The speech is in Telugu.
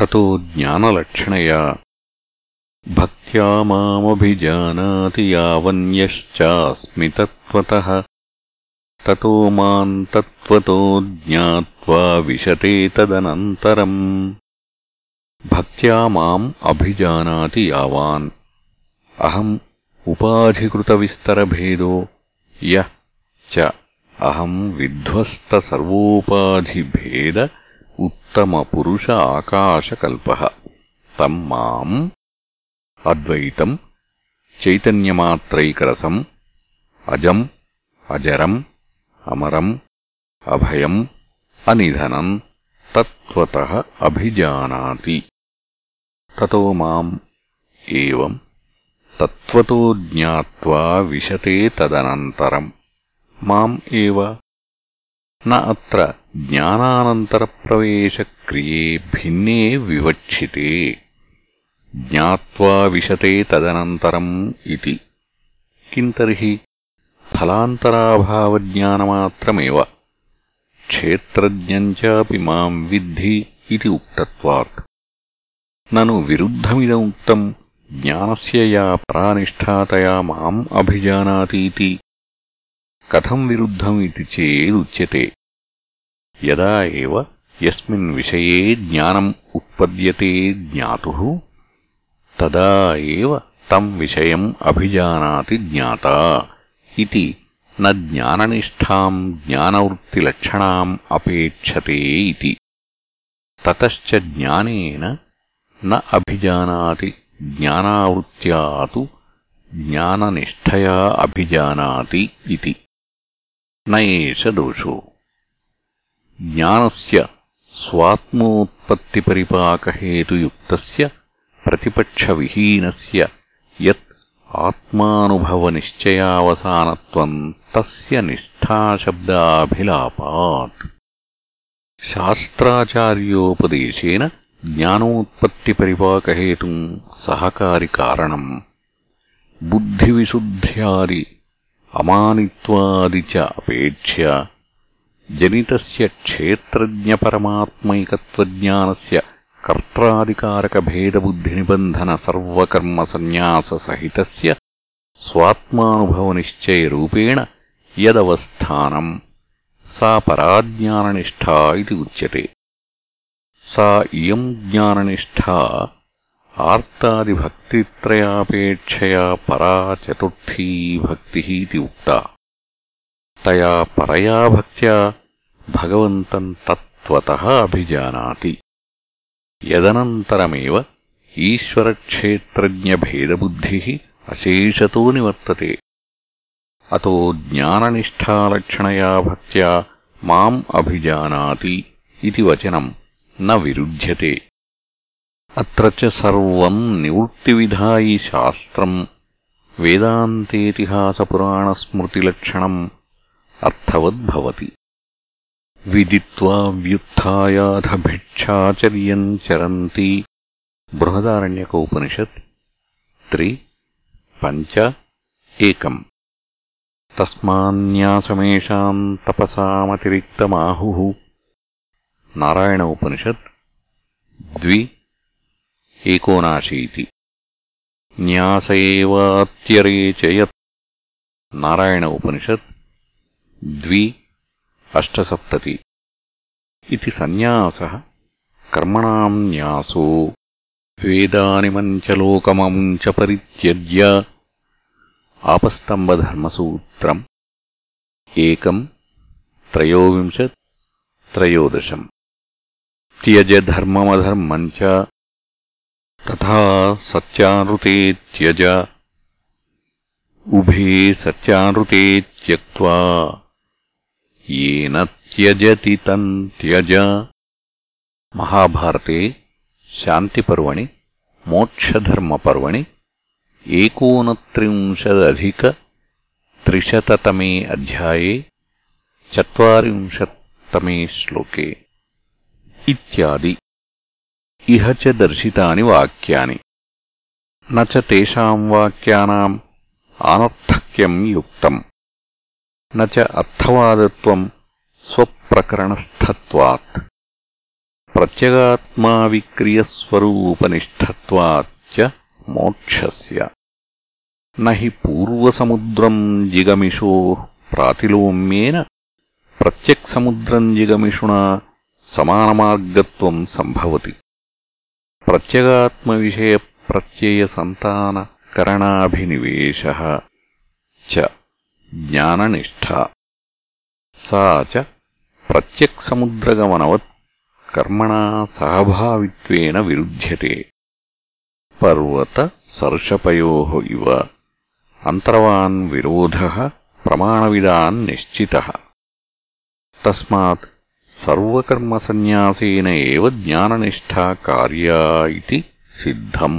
ततो ज्ञानलक्षणया। भक्त्या मामभिजानाति यावन्यश्चास्मि तत्त्वतः। ततो माम् तत्त्वतो ज्ञात्वा विशते तदनन्तरम्। भक्त्या माम् अभिजानाति यावान्। अहम् उपाधिकृतविस्तरभेदो यः च अहम् विध्वस्तसर्वोपाधिभेद उत्तमपुरुष आकाशकल्पः तम् माम् अद्वैतम् चैतन्यमात्रैकरसम् अजम् अजरम् अमरम् अभयम् अनिधनम् तत्त्वतः अभिजानाति ततो माम् एवम् तत्त्वतो ज्ञात्वा विशते तदनन्तरम् माम् एव न अत्र ज्ञानानन्तरप्रवेशक्रिये भिन्ने विवक्षिते ज्ञात्वा विशते तदनन्तरम् इति किम् तर्हि फलान्तराभावज्ञानमात्रमेव क्षेत्रज्ञम् चापि माम् विद्धि इति उक्तत्वात् ननु विरुद्धमिदमुक्तम् ज्ञानस्य या परानिष्ठातया माम् अभिजानातीति కథం విరుద్ధం ఇది చేదుచ్యతే. యదా ఏవ విషయే జ్ఞానం ఉత్పద్యతే జ్ఞాతు తదా ఏవ తం విషయం అభిజానాతి జ్ఞాత ఇది న జ్ఞాననిష్టాం అపేక్షతే ఇది. తతశ్చ జ్ఞానేన న అభిజానాతి జ్ఞానావృత్యా జ్ఞాననిష్టయా అభిజానాతి ఇది. न एष दोषो ज्ञानस्य स्वात्मोत्पत्तिपरिपाकहेतुयुक्तस्य प्रतिपक्षविहीनस्य यत् आत्मानुभवनिश्चयावसानत्वम् तस्य निष्ठाशब्दाभिलापात् शास्त्राचार्योपदेशेन ज्ञानोत्पत्तिपरिपाकहेतुम् सहकारिकारणम् बुद्धिविशुद्ध्यादि అమానిత్వాది చ అపేక్ష్య జనితస్య క్షేత్రజ్ఞపరమాత్మైకత్వజ్ఞానస్య కర్తాదికారకభేదబుద్ధినిబంధనసర్వకర్మసన్యాససహితస్య స్వాత్మానుభవనిశ్చయరూపేణ యదవస్థానం సా పరాజ్ఞాననిష్టా ఇది ఉచ్యతే సా ఇయం జ్ఞాననిష్టా आर्तादिभक्तित्रयापेक्षया परा चतुर्थी भक्तिः इति उक्ता तया परया भक्त्या भगवन्तम् तत्त्वतः अभिजानाति यदनन्तरमेव ईश्वरक्षेत्रज्ञभेदबुद्धिः अशेषतो निवर्तते अतो ज्ञाननिष्ठालक्षणया भक्त्या माम् अभिजानाति इति वचनम् न विरुध्यते अत्र च सर्वम् निवृत्तिविधायि शास्त्रम् वेदान्तेतिहासपुराणस्मृतिलक्षणम् अर्थवद्भवति। विदित्वा व्युत्थायाधभिक्षाचर्यम् चरन्ति। बृहदारण्यकोपनिषत्। त्रि। पञ्च। एकम्। तस्मान्न्यासमेषाम् तपसामतिरिक्तमाहुः। नारायण उपनिषत् द्वि। एकोनाशीति न्यास एवात्यरे च यत् नारायण उपनिषत् द्वि अष्टसप्तति इति सन्न्यासः कर्मणाम् न्यासो वेदानिमम् च लोकममुम् च परित्यज्य आपस्तम्बधर्मसूत्रम् एकम् त्रयोविंशत् त्रयोदशम् त्यज धर्ममधर्मम् च तथा सत्यानृते त्यज उभे सत्यानृते त्यक्त्वा येन त्यजति तम् त्यज। महाभारते शान्तिपर्वणि, मोक्षधर्मपर्वणि एकोनत्रिंशदधिकत्रिशततमे अध्याये, चत्वारिंशत्तमे श्लोके इत्यादि। ఇహ చ దర్శితాని వాక్యాని. నచ తేషాం వాక్యానాం ఆనర్థక్యం యుక్తం. నచ అర్థవాదత్వం స్వప్రకరణస్థత్వాత్. ప్రత్యగాత్మా విక్రియస్వరూపనిష్ఠత్వాచ్చ మోక్షస్య. నహి పూర్వసముద్రం జిగమిషో ప్రాతిలోమ్యేన. ప్రత్యక్సముద్రం జిగమిషుణా సమానమాగత్వం సంభవతి. प्रत्यगात्मविषयप्रत्ययसन्तानकरणाभिनिवेशः च ज्ञाननिष्ठा सा च प्रत्यक्समुद्रगमनवत् कर्मणा सहभावित्वेन विरुध्यते पर्वतसर्षपयोः इव अन्तर्वान् विरोधः प्रमाणविदान् निश्चितः तस्मात् సర్వకర్మసన్యాసేన ఏవ జ్ఞాననిష్ఠా కార్యా ఇది సిద్ధం.